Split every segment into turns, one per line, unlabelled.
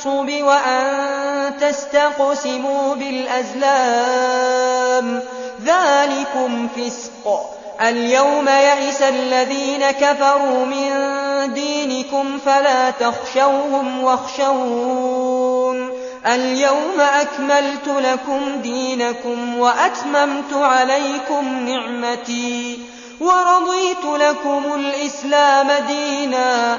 الصُّحُبِ وَأَن تَسْتَقْسِمُوا بِالْأَزْلَامِ ذَلِكُمْ فِسْقٌ الْيَوْمَ يَئِسَ الَّذِينَ كَفَرُوا مِن دِينِكُمْ فَلَا تَخْشَوْهُمْ وَاخْشَوْنِ الْيَوْمَ أَكْمَلْتُ لَكُمْ دِينَكُمْ وَأَتْمَمْتُ عَلَيْكُمْ نِعْمَتِي وَرَضِيتُ لَكُمُ الْإِسْلَامَ دِينًا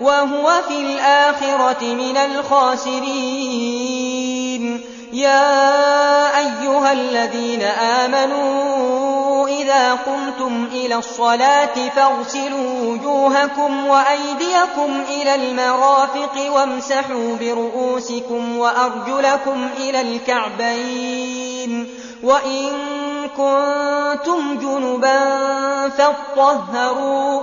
وهو في الآخرة من الخاسرين. يا أيها الذين آمنوا إذا قمتم إلى الصلاة فاغسلوا وجوهكم وأيديكم إلى المرافق وامسحوا برؤوسكم وأرجلكم إلى الكعبين. وإن كنتم جنبا فاطهروا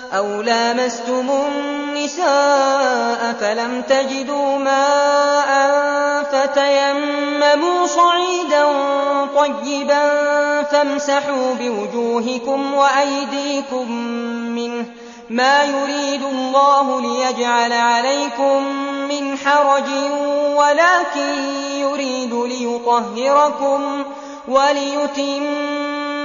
أَوْ لَامَسْتُمُ النِّسَاءَ فَلَمْ تَجِدُوا مَاءً فَتَيَمَّمُوا صَعِيدًا طَيِّبًا فَامْسَحُوا بِوُجُوهِكُمْ وَأَيْدِيكُم مِّنْهُ مَا يُرِيدُ اللَّهُ لِيَجْعَلَ عَلَيْكُم مِّنْ حَرَجٍ وَلَكِن يُرِيدُ لِيُطَهِّرَكُمْ وَلِيُتِمَّ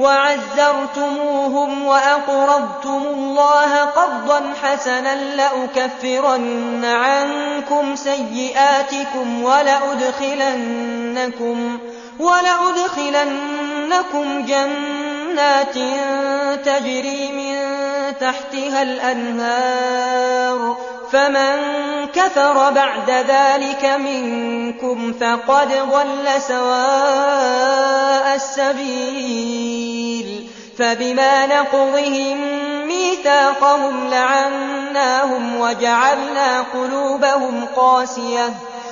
وعزرتموهم وأقرضتم الله قرضا حسنا لأكفرن عنكم سيئاتكم ولأدخلنكم وَلَأُدْخِلَنَّكُمْ جَنَّاتٍ تَجْرِي مِن تَحْتِهَا الْأَنْهَارُ فَمَنْ كَفَرَ بَعْدَ ذَلِكَ مِنْكُمْ فَقَدْ ضَلَّ سَوَاءَ السَّبِيلِ فَبِمَا نَقْضِهِمْ مِيثَاقَهُمْ لَعَنَّاهُمْ وَجَعَلْنَا قُلُوبَهُمْ قَاسِيَةً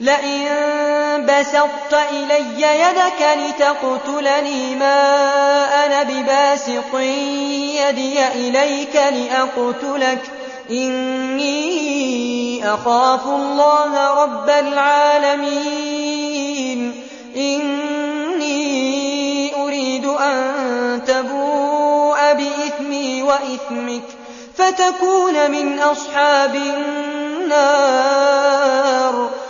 لئن بسطت إلي يدك لتقتلني ما أنا بباسق يدي إليك لأقتلك. إني أخاف الله رب العالمين. إني أريد أن تبوء بإثمي وإثمك. فتكون من أصحاب النار.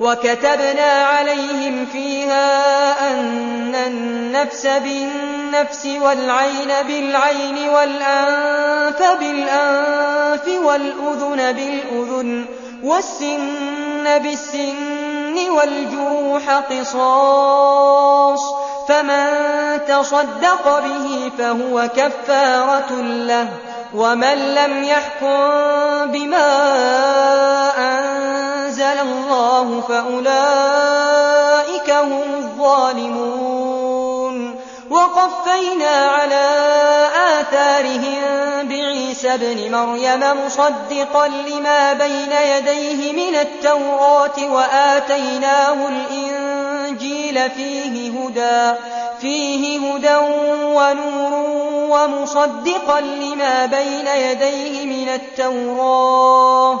وَكَتَبْنَا عَلَيْهِمْ فِيهَا أَنَّ النَّفْسَ بِالنَّفْسِ وَالْعَيْنَ بِالْعَيْنِ وَالْأَنفَ بِالْأَنفِ وَالْأُذُنَ بِالْأُذُنِ وَالسِّنَّ بِالسِّنِّ وَالْجُرُوحَ قِصَاصٌ فَمَن تَصَدَّقَ بِهِ فَهُوَ كَفَّارَةٌ لَّهُ وَمَن لَّمْ يَحْكُم بِمَا أَنزَلَ الله فأولئك هم الظالمون. وقفينا على آثارهم بعيسى بن مريم مصدقا لما بين يديه من التوراة وآتيناه الإنجيل فيه هدى فيه هدى ونور ومصدقا لما بين يديه من التوراة.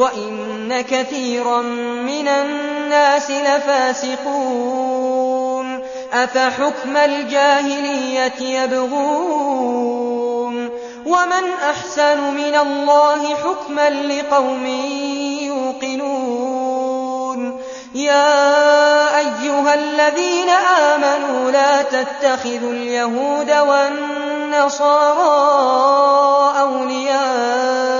وَإِنَّ كَثِيرًا مِّنَ النَّاسِ لَفَاسِقُونَ أَفَحُكْمَ الْجَاهِلِيَّةِ يَبْغُونَ وَمَنْ أَحْسَنُ مِنَ اللَّهِ حُكْمًا لِقَوْمٍ يُوقِنُونَ يَا أَيُّهَا الَّذِينَ آمَنُوا لَا تَتَّخِذُوا الْيَهُودَ وَالنَّصَارَىٰ أَوْلِيَاءَ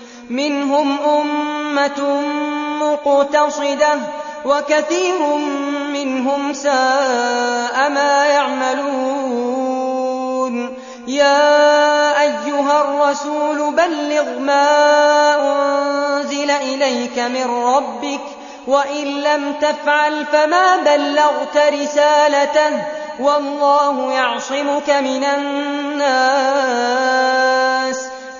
منهم أمة مقتصدة وكثير منهم ساء ما يعملون. يا أيها الرسول بلغ ما أنزل إليك من ربك وإن لم تفعل فما بلغت رسالته والله يعصمك من الناس.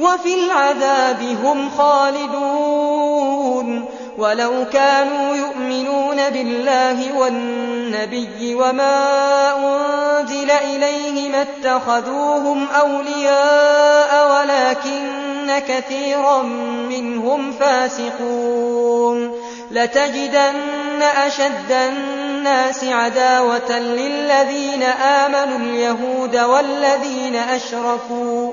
وفي العذاب هم خالدون. ولو كانوا يؤمنون بالله والنبي وما أنزل إليهم اتخذوهم أولياء ولكن كثيرا منهم فاسقون. لتجدن أشد الناس عداوة للذين آمنوا اليهود والذين أشركوا.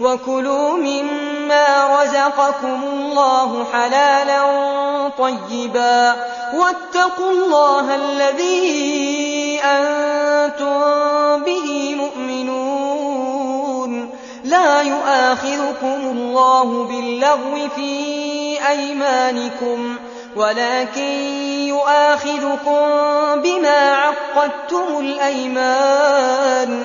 وَكُلُوا مِمَّا رَزَقَكُمُ اللَّهُ حَلَالًا طَيِّبًا وَاتَّقُوا اللَّهَ الَّذِي أَنْتُمْ بِهِ مُؤْمِنُونَ لَا يُؤَاخِذُكُمُ اللَّهُ بِاللَّغْوِ فِي أَيْمَانِكُمْ وَلَكِنْ يُؤَاخِذُكُمْ بِمَا عَقَّدْتُمُ الْأَيْمَانَ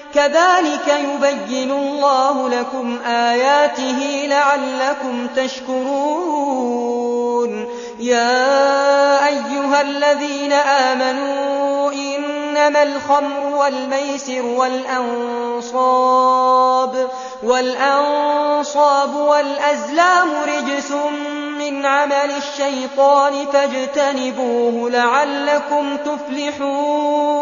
كذلك يبين الله لكم آياته لعلكم تشكرون. يا أيها الذين آمنوا إنما الخمر والميسر والأنصاب والأنصاب والأزلام رجس من عمل الشيطان فاجتنبوه لعلكم تفلحون.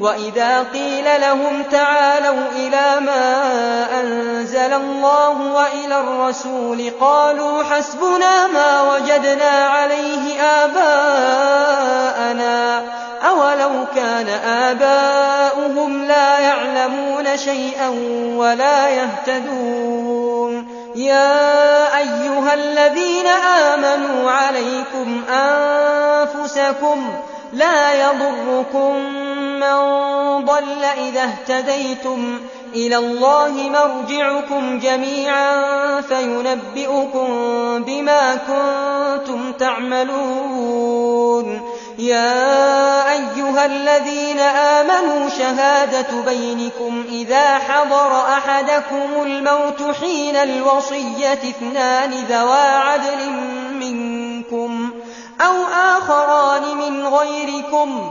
وَإِذَا قِيلَ لَهُمْ تَعَالَوْا إِلَى مَا أَنزَلَ اللَّهُ وَإِلَى الرَّسُولِ قَالُوا حَسْبُنَا مَا وَجَدْنَا عَلَيْهِ آبَاءَنَا أَوَلَوْ كَانَ آبَاؤُهُمْ لَا يَعْلَمُونَ شَيْئًا وَلَا يَهْتَدُونَ يَا أَيُّهَا الَّذِينَ آمَنُوا عَلَيْكُمْ أَنفُسَكُمْ لَا يَضُرُّكُمْ مَنْ ضَلَّ إِذَا اهْتَدَيْتُمْ إِلَى اللَّهِ مَرْجِعُكُمْ جَمِيعًا فَيُنَبِّئُكُمْ بِمَا كُنْتُمْ تَعْمَلُونَ. يَا أَيُّهَا الَّذِينَ آمَنُوا شَهَادَةُ بَيْنِكُمْ إِذَا حَضَرَ أَحَدَكُمُ الْمَوْتُ حِينَ الْوَصِيَّةِ اثْنَانِ ذَوَا عَدْلٍ مِّنكُمْ أَوْ آخَرَانِ مِنْ غَيْرِكُمْ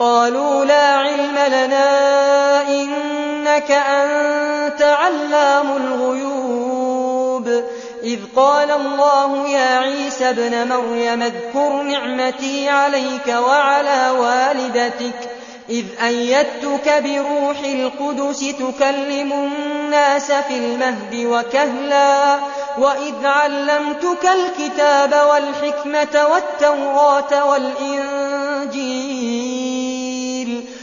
قالوا لا علم لنا إنك أنت علام الغيوب. إذ قال الله يا عيسى ابن مريم اذكر نعمتي عليك وعلى والدتك. إذ أيدتك بروح القدس تكلم الناس في المهد وكهلا. وإذ علمتك الكتاب والحكمة والتوراة والإنسان